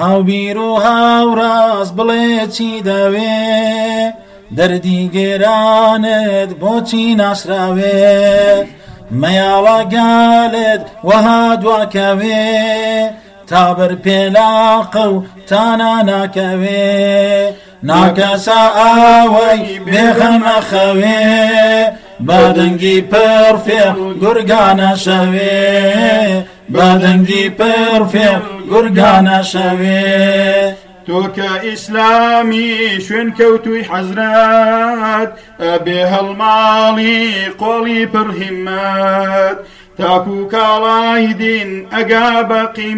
هاوبیر و هاوڕاز بڵێ چی دەوێ دەردی گێرانت بۆچی ناسراوێ مەیاڵە گالت وەها دواکەوێ تابر پێلاقە و تانا ناکەوێ ناکەسا ئاوەی بێغەمە خەوێ بادەنگی پەرفێ گورگانە شەوێ بادەنگی پڕفێ گورگانە قرقانا تۆکە ئیسلامی اسلامي کەوتوی حەزرات ئەبێ هەڵماڵی قۆڵی پڕهیممەت تاکو کاڵای دین ئەگا بە واخفي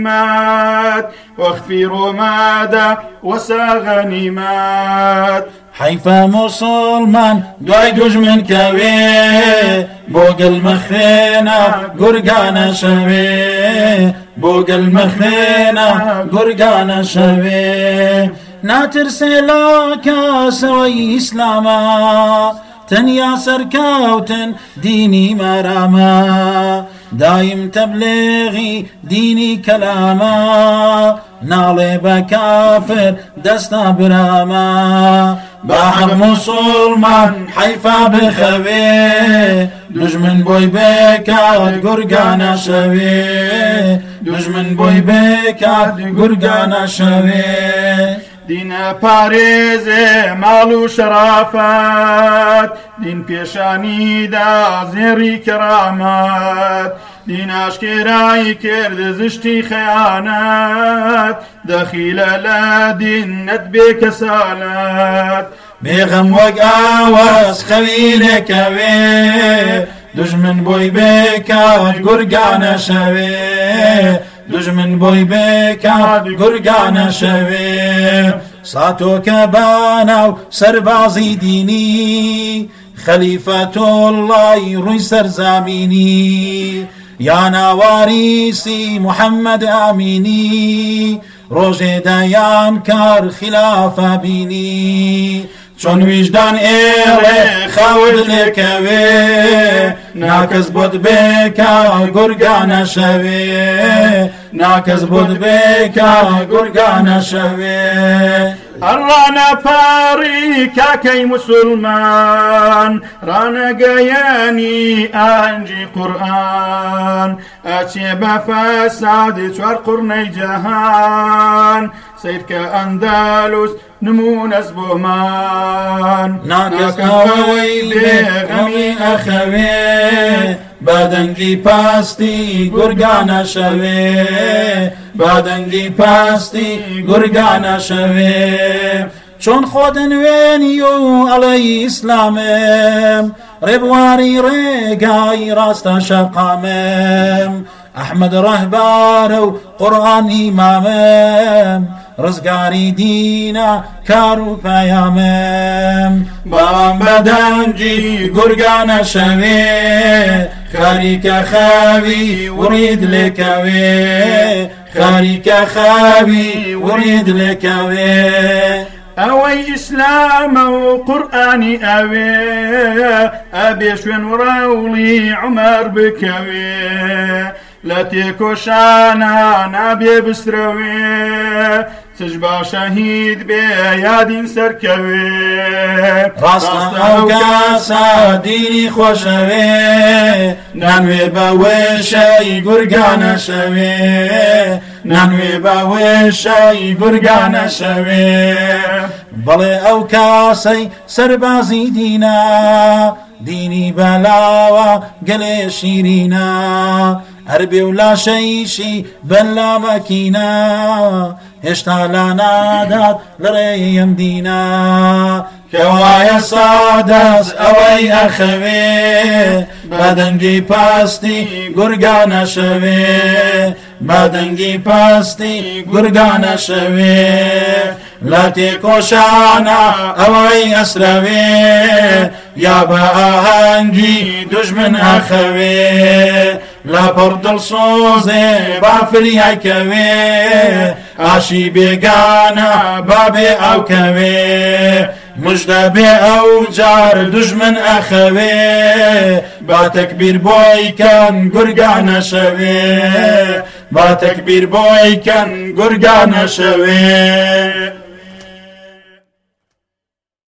وەخفی ڕۆمادا وەساغەنیمات حیفە مسلمان دوای دوژمن کەوێ بۆ گەلمەخێنە گورگانە شەوێ بۆ گەلمەخێنە گورگانە شەوێ ناترسێ لا کاسەوەی ئیسلامە تەنیا سەرکەوتن دینی مەرامە دایم تەبلێغی دینی کەلامە ناڵێ بە کافر دەستە برامە بەحق مسلمان حیفا بخەوێ دژمن بۆی بێکات گورگانە شەوێ دژمن بۆی بێکات گورگانە شەوێ دینە پارێزێ ماڵ و شرافات دین پێشانیدا زێری کرامات دیناشکێرایی کرد زشتی خەیانات دەخیلە لە دینەت بێ کەسالات بێغم وەک ئاوەس خەوی لێکەوێ دژمن بۆی بێکات گورگانە شەوێ دژمن بۆی بێکات گورگانە شەوێ ساتۆکە باناو سەربازی دینی خەلیفە تۆڵی ڕووی سەرزامینی یا نواریسی محمد امینی روز دیان کار خلاف بینی چۆن ویژدان ئێڵێ خود لێکەوێ ناکەس بود بکا گرگا نکس ناکەس بود بکا گرگا نشوی ئەڕ فاريكا كي مسلمان رانا قياني أنجي قرآن بەفە فساد تور قرني جهان سير كأندالوس نمون أسبومان ناكس ناوي بغمي ئەخەوێ بادەنگی پاستی گورگانە شەوێ بادەنگی پاستی گورگانە شەوێ چۆن خۆدن وێنی و ئەڵەی ئیسلامم ڕێبواری ڕێگای ڕاستە شەقامم ئەحمد ڕەهبارە و قڕانی مامم ڕزگاری دینە کار و پەیامم باوام بەدەنگی گورگانە شەوێ خاريك خاوي وريد لك وي خاريك خاوي وريد لك وي اوي اسلام وقراني اوي ابي شوين وراولي عمر بكوي لا تيكو نبي بسروي تش با شەهید بێ یادین سەرکەوێ ڕاستەکەسا دینی خۆشەوێ نانوێ بە وێشەی گورگانە شەوێ نانوێ بە وێشەی گورگانە شەوێ بەڵێ ئەو کاسەی سەربازی دینە دینی بەلاوە گەلێ شیرینە هەر بێ و لاشەیشی بەلاوەکینە هێشتا لا نادات لەڕێیم دینا کەوایە سادەس ئەوەی ئەخەوێ بەدەنگی پاستی گورگانە شەوێ بەدەنگی پاستی گورگانە شەوێ لە تێکۆشانە ئەوەی ئەسرەوێ یا بە ئاهەنگی دژمن ئەخەوێ لەپڕ دڵسۆزێ بافریای کەوێ ئاشی بێگانە بابێ ئەو کەوێ مژدەبێ ئەو جار دژمن ئەخەوێ باتەک بیر بۆیکەن گورگانە شەوێ باتەک بیر بۆیکەن گورگانە شەوێ